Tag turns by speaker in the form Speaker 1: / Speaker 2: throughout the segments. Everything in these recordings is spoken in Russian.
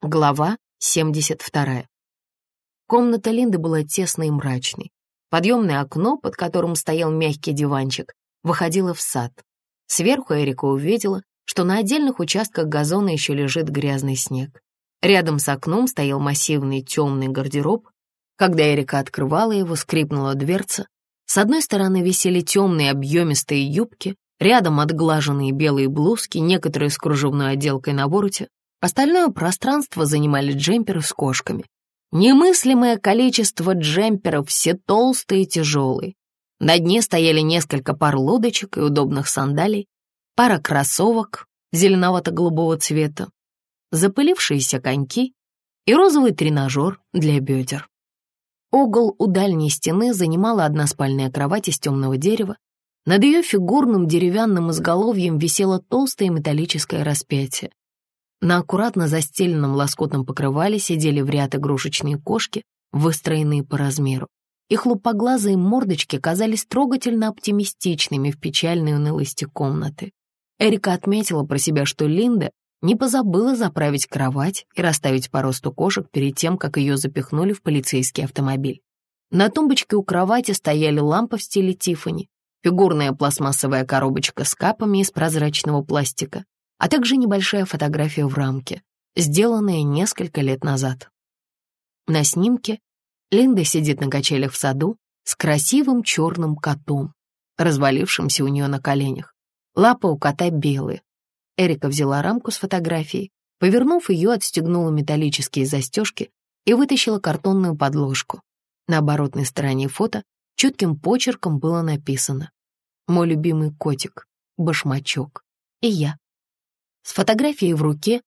Speaker 1: Глава 72. Комната Линды была тесной и мрачной. Подъемное окно, под которым стоял мягкий диванчик, выходило в сад. Сверху Эрика увидела, что на отдельных участках газона еще лежит грязный снег. Рядом с окном стоял массивный темный гардероб. Когда Эрика открывала его, скрипнула дверца. С одной стороны висели темные объемистые юбки, рядом отглаженные белые блузки, некоторые с кружевной отделкой на вороте, Остальное пространство занимали джемперы с кошками. Немыслимое количество джемперов, все толстые и тяжелые. На дне стояли несколько пар лодочек и удобных сандалий, пара кроссовок зеленовато-голубого цвета, запылившиеся коньки и розовый тренажер для бедер. Угол у дальней стены занимала одна спальная кровать из темного дерева. Над ее фигурным деревянным изголовьем висело толстое металлическое распятие. На аккуратно застеленном лоскутном покрывале сидели в ряд игрушечные кошки, выстроенные по размеру. Их лупоглазые мордочки казались трогательно оптимистичными в печальной унылости комнаты. Эрика отметила про себя, что Линда не позабыла заправить кровать и расставить по росту кошек перед тем, как ее запихнули в полицейский автомобиль. На тумбочке у кровати стояли лампы в стиле Тиффани, фигурная пластмассовая коробочка с капами из прозрачного пластика, а также небольшая фотография в рамке, сделанная несколько лет назад. На снимке Линда сидит на качелях в саду с красивым черным котом, развалившимся у нее на коленях. Лапы у кота белые. Эрика взяла рамку с фотографией, повернув ее, отстегнула металлические застежки и вытащила картонную подложку. На оборотной стороне фото чутким почерком было написано «Мой любимый котик, башмачок и я». С фотографией в руке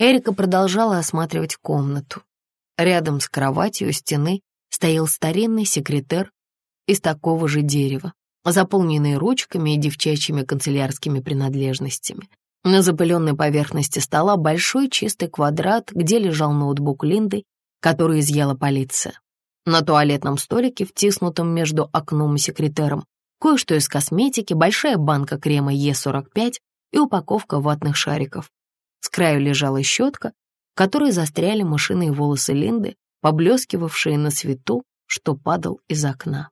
Speaker 1: Эрика продолжала осматривать комнату. Рядом с кроватью у стены стоял старинный секретер из такого же дерева, заполненный ручками и девчачьими канцелярскими принадлежностями. На запыленной поверхности стола большой чистый квадрат, где лежал ноутбук Линды, который изъяла полиция. На туалетном столике, втиснутом между окном и секретером, кое-что из косметики, большая банка крема Е45, и упаковка ватных шариков. С краю лежала щетка, в которой застряли мышиные волосы Линды, поблескивавшие на свету, что падал из окна.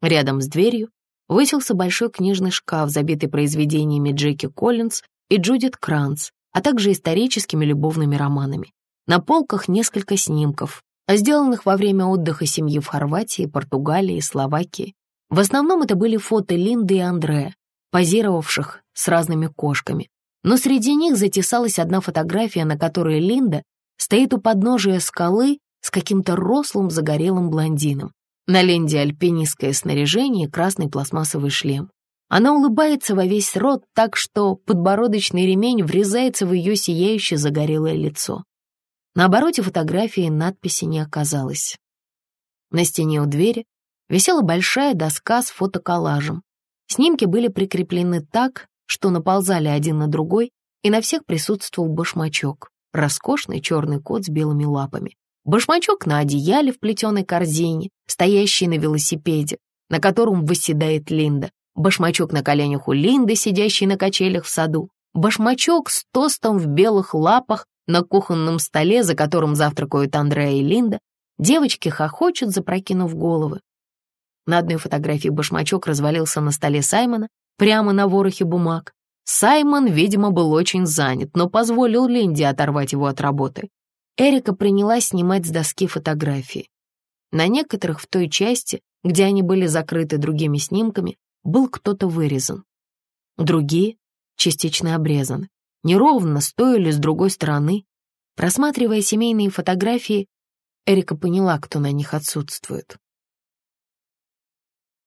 Speaker 1: Рядом с дверью высился большой книжный шкаф, забитый произведениями Джеки Коллинз и Джудит Кранц, а также историческими любовными романами. На полках несколько снимков, сделанных во время отдыха семьи в Хорватии, Португалии и Словакии. В основном это были фото Линды и Андрея, позировавших с разными кошками. Но среди них затесалась одна фотография, на которой Линда стоит у подножия скалы с каким-то рослым загорелым блондином. На Линде альпинистское снаряжение и красный пластмассовый шлем. Она улыбается во весь рот так, что подбородочный ремень врезается в ее сияющее загорелое лицо. На обороте фотографии надписи не оказалось. На стене у двери висела большая доска с фотоколлажем, Снимки были прикреплены так, что наползали один на другой, и на всех присутствовал башмачок, роскошный черный кот с белыми лапами. Башмачок на одеяле в плетеной корзине, стоящий на велосипеде, на котором восседает Линда. Башмачок на коленях у Линды, сидящей на качелях в саду. Башмачок с тостом в белых лапах на кухонном столе, за которым завтракают Андреа и Линда. Девочки хохочут, запрокинув головы. На одной фотографии башмачок развалился на столе Саймона, прямо на ворохе бумаг. Саймон, видимо, был очень занят, но позволил Линде оторвать его от работы. Эрика принялась снимать с доски фотографии. На некоторых в той части, где они были закрыты другими снимками, был кто-то вырезан. Другие частично обрезаны. Неровно, стоили с другой стороны. Просматривая семейные фотографии, Эрика поняла, кто на них отсутствует.